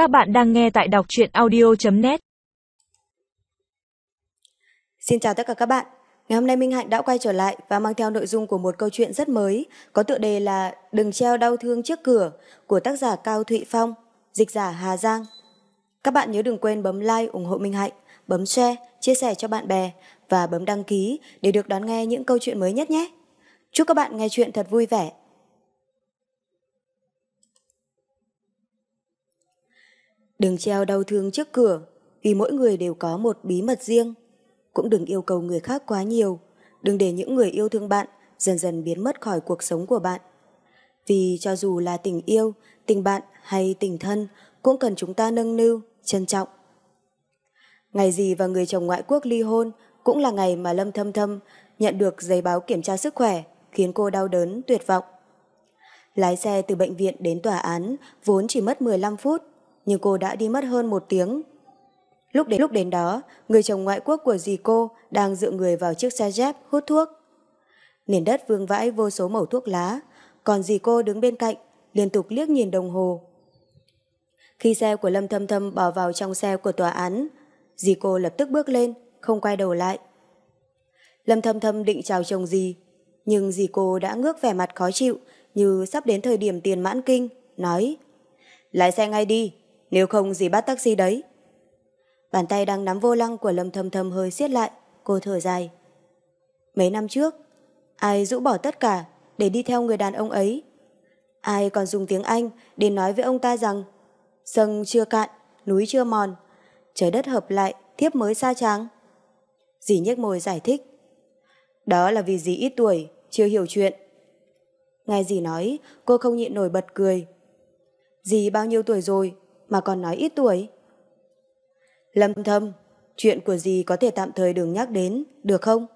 Các bạn đang nghe tại đọc truyện audio.net Xin chào tất cả các bạn. Ngày hôm nay Minh Hạnh đã quay trở lại và mang theo nội dung của một câu chuyện rất mới, có tựa đề là Đừng treo đau thương trước cửa của tác giả Cao Thụy Phong, dịch giả Hà Giang. Các bạn nhớ đừng quên bấm like ủng hộ Minh Hạnh, bấm share, chia sẻ cho bạn bè và bấm đăng ký để được đón nghe những câu chuyện mới nhất nhé. Chúc các bạn nghe chuyện thật vui vẻ. Đừng treo đau thương trước cửa, vì mỗi người đều có một bí mật riêng. Cũng đừng yêu cầu người khác quá nhiều, đừng để những người yêu thương bạn dần dần biến mất khỏi cuộc sống của bạn. Vì cho dù là tình yêu, tình bạn hay tình thân cũng cần chúng ta nâng niu, trân trọng. Ngày gì và người chồng ngoại quốc ly hôn cũng là ngày mà Lâm Thâm Thâm nhận được giấy báo kiểm tra sức khỏe khiến cô đau đớn, tuyệt vọng. Lái xe từ bệnh viện đến tòa án vốn chỉ mất 15 phút, nhưng cô đã đi mất hơn một tiếng. Lúc đến lúc đến đó, người chồng ngoại quốc của dì cô đang dựa người vào chiếc xe dép hút thuốc. Nền đất vương vãi vô số mẩu thuốc lá, còn dì cô đứng bên cạnh, liên tục liếc nhìn đồng hồ. Khi xe của Lâm Thâm Thâm bỏ vào trong xe của tòa án, dì cô lập tức bước lên, không quay đầu lại. Lâm Thâm Thâm định chào chồng dì, nhưng dì cô đã ngước vẻ mặt khó chịu như sắp đến thời điểm tiền mãn kinh, nói Lái xe ngay đi, nếu không gì bắt taxi đấy. Bàn tay đang nắm vô lăng của Lâm Thâm Thâm hơi siết lại, cô thở dài. Mấy năm trước, ai rũ bỏ tất cả để đi theo người đàn ông ấy? Ai còn dùng tiếng Anh để nói với ông ta rằng sông chưa cạn, núi chưa mòn, trời đất hợp lại, thiếp mới xa trắng. Dì nhếch môi giải thích. Đó là vì dì ít tuổi, chưa hiểu chuyện. Nghe dì nói, cô không nhịn nổi bật cười. Dì bao nhiêu tuổi rồi mà còn nói ít tuổi? Lâm thâm, chuyện của dì có thể tạm thời đừng nhắc đến, được không?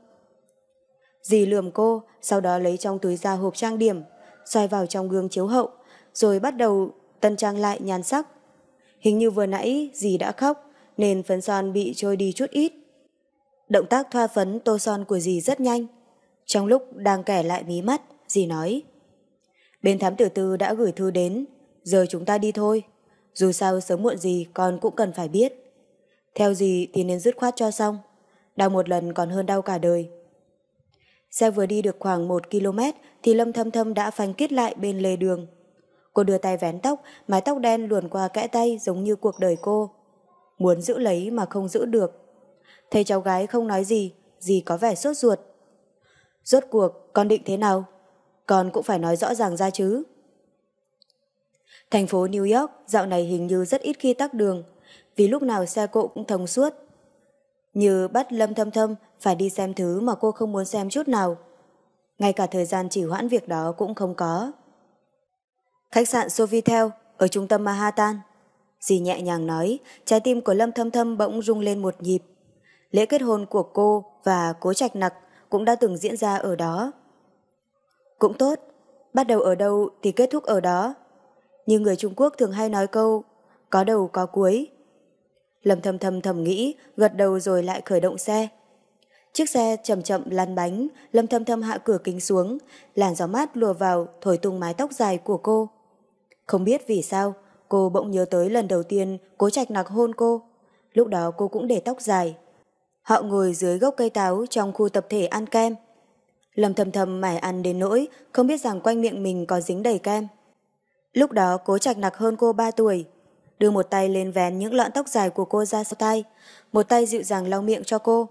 Dì lườm cô, sau đó lấy trong túi ra hộp trang điểm, xoay vào trong gương chiếu hậu, rồi bắt đầu tân trang lại nhan sắc. Hình như vừa nãy dì đã khóc, nên phấn son bị trôi đi chút ít. Động tác thoa phấn tô son của dì rất nhanh. Trong lúc đang kẻ lại mí mắt, dì nói Bên thám tử tư đã gửi thư đến, giờ chúng ta đi thôi. Dù sao sớm muộn gì con cũng cần phải biết. Theo gì thì nên dứt khoát cho xong. Đau một lần còn hơn đau cả đời. Xe vừa đi được khoảng một km thì Lâm Thâm Thâm đã phanh kít lại bên lề đường. Cô đưa tay vén tóc, mái tóc đen luồn qua kẽ tay giống như cuộc đời cô. Muốn giữ lấy mà không giữ được. Thấy cháu gái không nói gì, gì có vẻ sốt ruột. Rốt cuộc, con định thế nào? Con cũng phải nói rõ ràng ra chứ. Thành phố New York dạo này hình như rất ít khi tắc đường, vì lúc nào xe cộ cũng thông suốt. Như bắt Lâm Thâm Thâm phải đi xem thứ mà cô không muốn xem chút nào. Ngay cả thời gian chỉ hoãn việc đó cũng không có. Khách sạn Sofitel ở trung tâm Manhattan. Dì nhẹ nhàng nói, trái tim của Lâm Thâm Thâm bỗng rung lên một nhịp. Lễ kết hôn của cô và cố trạch nặc cũng đã từng diễn ra ở đó. Cũng tốt, bắt đầu ở đâu thì kết thúc ở đó. Như người Trung Quốc thường hay nói câu, có đầu có cuối. Lâm thầm thầm thầm nghĩ, gật đầu rồi lại khởi động xe. Chiếc xe chậm chậm lăn bánh, Lâm thầm thầm hạ cửa kính xuống, làn gió mát lùa vào, thổi tung mái tóc dài của cô. Không biết vì sao, cô bỗng nhớ tới lần đầu tiên cố trạch nặc hôn cô. Lúc đó cô cũng để tóc dài. Họ ngồi dưới gốc cây táo trong khu tập thể ăn kem. Lâm thầm thầm mải ăn đến nỗi không biết rằng quanh miệng mình có dính đầy kem. Lúc đó cố trạch nặc hơn cô 3 tuổi, đưa một tay lên vén những lọn tóc dài của cô ra sau tay, một tay dịu dàng lau miệng cho cô.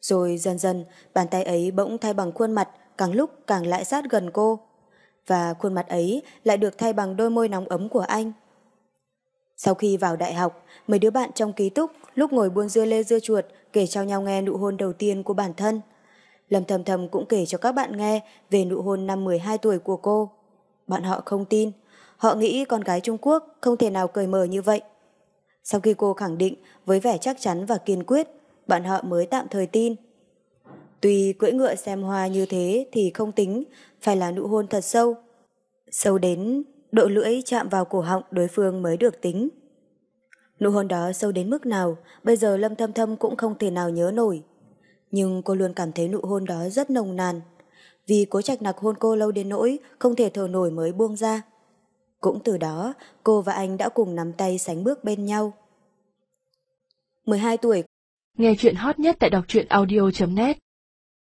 Rồi dần dần, bàn tay ấy bỗng thay bằng khuôn mặt, càng lúc càng lại sát gần cô. Và khuôn mặt ấy lại được thay bằng đôi môi nóng ấm của anh. Sau khi vào đại học, mấy đứa bạn trong ký túc lúc ngồi buôn dưa lê dưa chuột kể cho nhau nghe nụ hôn đầu tiên của bản thân. Lâm thầm thầm cũng kể cho các bạn nghe về nụ hôn năm 12 tuổi của cô. Bọn họ không tin, Họ nghĩ con gái Trung Quốc không thể nào cởi mở như vậy. Sau khi cô khẳng định với vẻ chắc chắn và kiên quyết, bọn họ mới tạm thời tin. Tuy cưỡi ngựa xem hoa như thế thì không tính, phải là nụ hôn thật sâu. Sâu đến độ lưỡi chạm vào cổ họng đối phương mới được tính. Nụ hôn đó sâu đến mức nào, bây giờ Lâm Thâm Thâm cũng không thể nào nhớ nổi. Nhưng cô luôn cảm thấy nụ hôn đó rất nồng nàn, vì cố trạch nặc hôn cô lâu đến nỗi không thể thở nổi mới buông ra. Cũng từ đó, cô và anh đã cùng nắm tay sánh bước bên nhau. 12 tuổi Nghe chuyện hot nhất tại đọc truyện audio.net